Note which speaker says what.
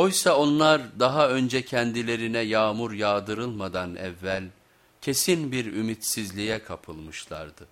Speaker 1: Oysa onlar daha önce kendilerine yağmur yağdırılmadan evvel kesin bir ümitsizliğe kapılmışlardı.